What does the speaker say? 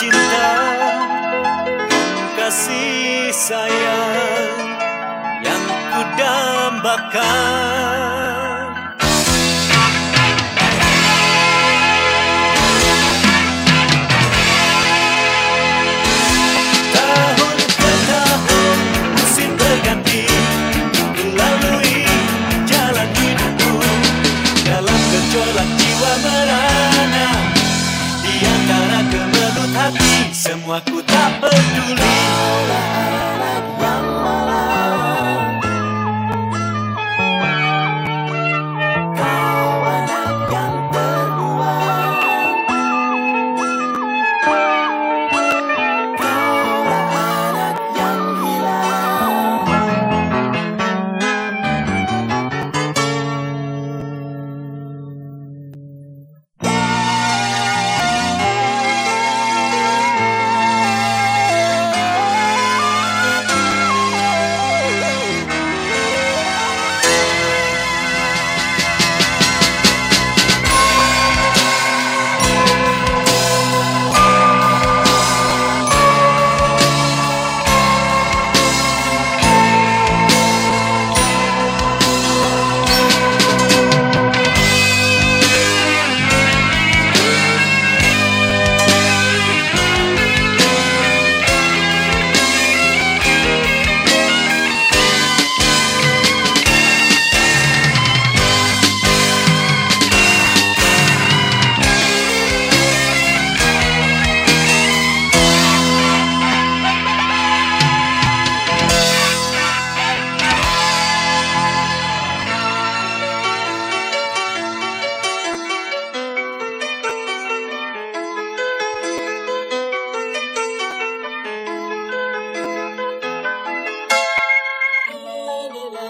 Cita-cinta Kasih sayang Yang ku dambakan Semua ku tak peduli